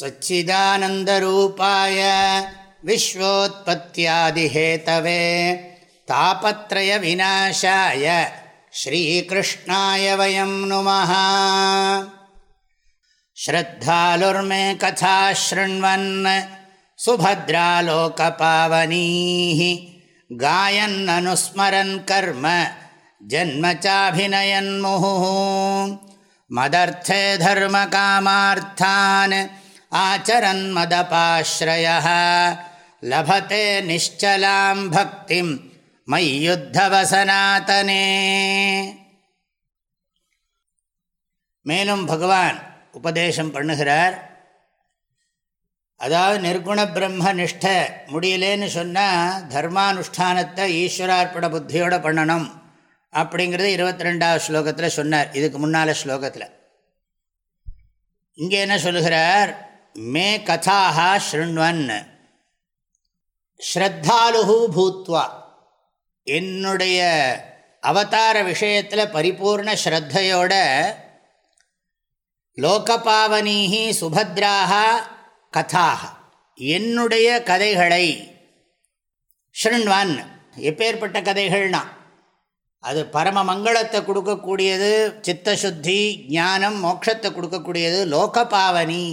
सच्चिदानन्दरूपाय विश्वोत्पत्त्यादिहेतवे तापत्रयविनाशाय श्रीकृष्णाय वयं नुमः श्रद्धालुर्मे कथा शृण्वन् सुभद्रालोकपावनीः गायन्ननुस्मरन् कर्म जन्म चाभिनयन्मुहुः मदर्थे धर्मकामार्थान् आचरन्मदपाश्रयः लभते निश्चलां भक्तिं மையுத்தவசனாத்தனே மேலும் பகவான் உபதேசம் பண்ணுகிறார் அதாவது நிர்குண பிரம்ம நிஷ்ட முடியலேன்னு சொன்னால் தர்மானுஷ்டானத்தை ஈஸ்வரார்ப்பண புத்தியோடு பண்ணணும் அப்படிங்கிறது இருபத்தி ரெண்டாவது ஸ்லோகத்தில் சொன்னார் இதுக்கு முன்னால் ஸ்லோகத்தில் இங்கே என்ன சொல்லுகிறார் மே கதாக ஸ்ருண்வன் ஸ்ரத்தாலுகு பூத்வா. என்னுடைய அவதார விஷயத்தில் பரிபூர்ண ஸ்ரத்தையோட லோகபாவனீஹி சுபத்ராக கதாக என்னுடைய கதைகளை ஸ்ருண்வன் எப்பேற்பட்ட கதைகள்னா அது பரம மங்களத்தை கொடுக்கக்கூடியது சித்தசுத்தி ஞானம் மோட்சத்தை கொடுக்கக்கூடியது லோகபாவனி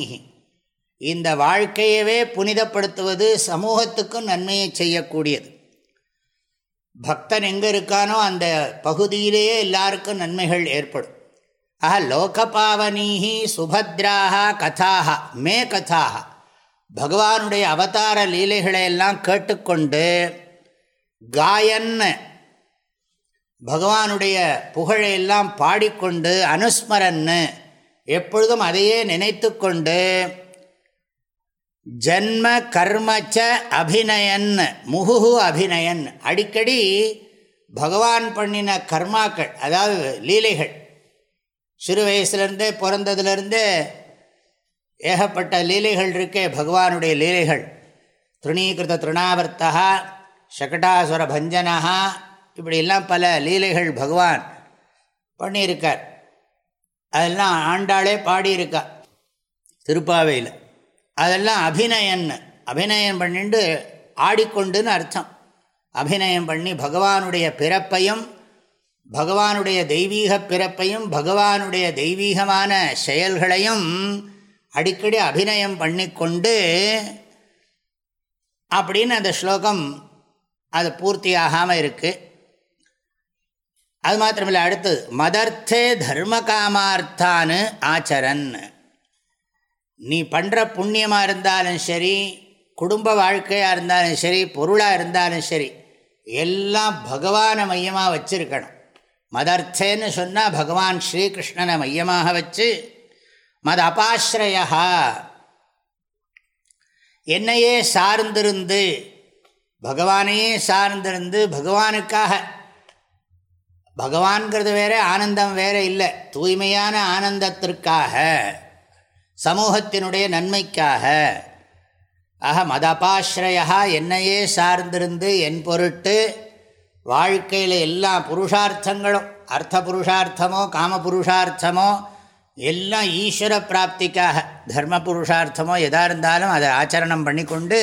இந்த வாழ்க்கையவே புனிதப்படுத்துவது சமூகத்துக்கும் நன்மையை செய்யக்கூடியது. பக்தன் எங்கே இருக்கானோ அந்த பகுதியிலேயே எல்லாருக்கும் நன்மைகள் ஏற்படும். ஆஹா லோகபாவனீஹி சுபத்ராக கதாக மே கதாக பகவானுடைய அவதார லீலைகளை எல்லாம் கேட்டுக்கொண்டு காயன் பகவானுடைய புகழையெல்லாம் பாடிக்கொண்டு அனுஸ்மரன்னு எப்பொழுதும் அதையே நினைத்து கொண்டு ஜன்ம கர்மச்ச அபிநயன் முகுஹு அபிநயன். அடிக்கடி பகவான் பண்ணின கர்மாக்கள் அதாவது லீலைகள். சிறு வயசுலேருந்தே பிறந்ததுலேருந்தே ஏகப்பட்ட லீலைகள் இருக்கே பகவானுடைய லீலைகள். திருணீகிருத திருணாவர்த்தா சகடாசுர பஞ்சனா இப்படிலாம் பல லீலைகள் பகவான் பண்ணியிருக்கார். அதெல்லாம் ஆண்டாளே பாடியிருக்கா. திருப்பாவையில். அதெல்லாம் அபிநயன். அபிநயம் பண்ணிட்டு ஆடிக்கொண்டுன்னு அர்த்தம். அபிநயம் பண்ணி பகவானுடைய பிறப்பையும் பகவானுடைய தெய்வீக பிறப்பையும் பகவானுடைய தெய்வீகமான செயல்களையும் அடிக்கடி அபிநயம் பண்ணிக்கொண்டு அப்படின்னு அந்த ஸ்லோகம் அது பூர்த்தி ஆகாமல் இருக்குது அது மாத்திரமில்லை அடுத்தது மதர்த்தே தர்ம காமார்த்தான்னு ஆச்சரன். நீ பண்ணுற புண்ணியமாக இருந்தாலும் சரி குடும்ப வாழ்க்கையாக இருந்தாலும் சரி பொருளாக இருந்தாலும் சரி எல்லாம் பகவானை மையமாக வச்சுருக்கணும். மதர்த்தேன்னு சொன்னால் பகவான் ஸ்ரீகிருஷ்ணனை மையமாக வச்சு மத அபாஸ்ரயா என்னையே சார்ந்திருந்து பகவானையே சார்ந்திருந்து பகவானுக்காக பகவான்கிறது வேற ஆனந்தம் வேற இல்லை தூய்மையான ஆனந்தத்திற்காக சமூகத்தினுடைய நன்மைக்காக. ஆக மதபாஸ்ரயா என்னையே சார்ந்திருந்து என் பொருட்டு வாழ்க்கையில் எல்லா புருஷார்த்தங்களும் அர்த்த புருஷார்த்தமோ காம புருஷார்த்தமோ எல்லாம் ஈஸ்வர பிராப்திக்காக தர்ம புருஷார்த்தமோ எதாக இருந்தாலும் அதை ஆச்சரணம் பண்ணிக்கொண்டு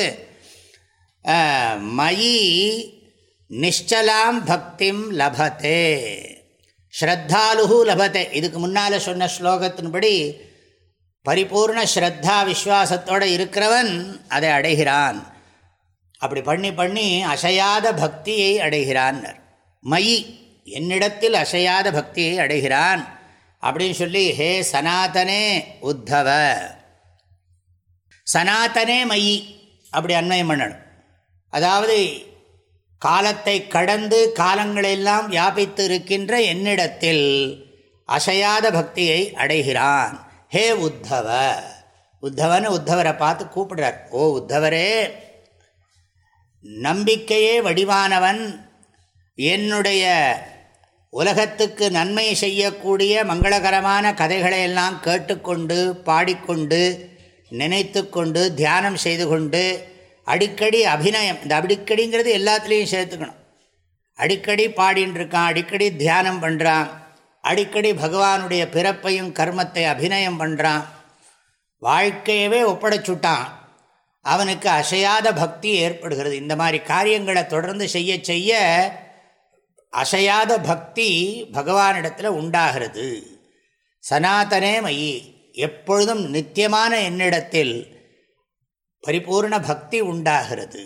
மயி நிஷ்டலாம் பக்திம் லபத்தே ஸ்ரத்தாலுகு லபத்தே இதுக்கு முன்னால் சொன்ன ஸ்லோகத்தின்படி பரிபூர்ண ஸ்ரத்தா விஸ்வாசத்தோடு இருக்கிறவன் அதை அடைகிறான். அப்படி பண்ணி பண்ணி அசையாத பக்தியை அடைகிறான். மயி என்னிடத்தில் அசையாத பக்தியை அடைகிறான். அப்படின்னு சொல்லி ஹே சனாதனே உத்தவ. சனாதனே மயி அப்படி அன்வயம் பண்ணணும். அதாவது காலத்தை கடந்து காலங்களெல்லாம் வியாபித்து இருக்கின்ற என்னிடத்தில் அசையாத பக்தியை அடைகிறான். ஹே உத்தவ. உத்தவன்னு உத்தவரை பார்த்து கூப்பிடுறார். ஓ உத்தவரே நம்பிக்கையே வடிவானவன். என்னுடைய உலகத்துக்கு நன்மை செய்யக்கூடிய மங்களகரமான கதைகளை எல்லாம் கேட்டுக்கொண்டு பாடிக்கொண்டு நினைத்து கொண்டு தியானம் செய்து கொண்டு அடிக்கடி அபிநயம் இந்த அடிக்கடிங்கிறது எல்லாத்துலேயும் சேர்த்துக்கணும். அடிக்கடி பாடின்னு இருக்கான் அடிக்கடி தியானம் பண்ணுறான் அடிக்கடி பகவானுடைய பிறப்பையும் கர்மத்தை அபிநயம் பண்ணுறான் வாழ்க்கையவே ஒப்படைச்சுட்டான் அவனுக்கு அசையாத பக்தி ஏற்படுகிறது. இந்த மாதிரி காரியங்களை தொடர்ந்து செய்ய செய்ய அசையாத பக்தி பகவானிடத்தில் உண்டாகிறது. சனாதனே மயி எப்பொழுதும் நித்தியமான என்னிடத்தில் பரிபூர்ண பக்தி உண்டாகிறது.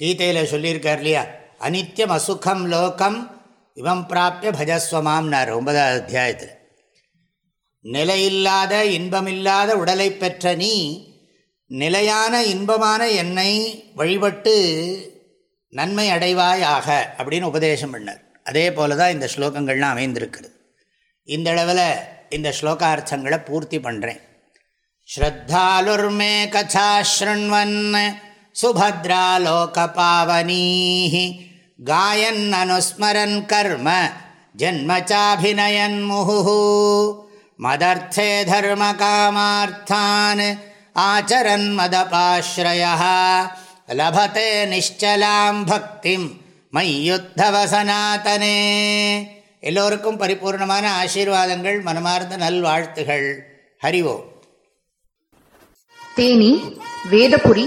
கீதையில் சொல்லியிருக்கார் இல்லையா? அனித்யம் அசுகம் லோகம் இவம் பிராப்பிய பஜஸ்வமாம்னார் ஒன்பதாவது அத்தியாயத்தில். நிலையில்லாத இன்பமில்லாத உடலை பெற்ற நீ நிலையான இன்பமான என்னை வழிபட்டு நன்மை அடைவாயாக அப்படின்னு உபதேசம் பண்ணார். அதே போல தான் இந்த ஸ்லோகங்கள்லாம் அமைந்திருக்கிறது. இந்த அளவில் இந்த ஸ்லோகார்த்தங்களை பூர்த்தி பண்ணுறேன் ஸ்ரத்தாலுர்மே கதா ஸ்ருண்வன் சுபத்ரா லோகபாவனீ காயன் அனுஸ்மரன் கர்ம ஜன்மச்சாபிநயன் முஹு மதர்த்தே தர்ம காமார்த்தான் ஆச்சரன் மதபாஸ்ரய லபத்தே நிச்சலாம் பக்திம் மையுத்தவ சனாதனே எல்லோருக்கும் பரிபூர்ணமான ஆசீர்வாதங்கள் மனமார்ந்த நல்வாழ்த்துகள். ஹரிவோம் தேனி வேதபுரி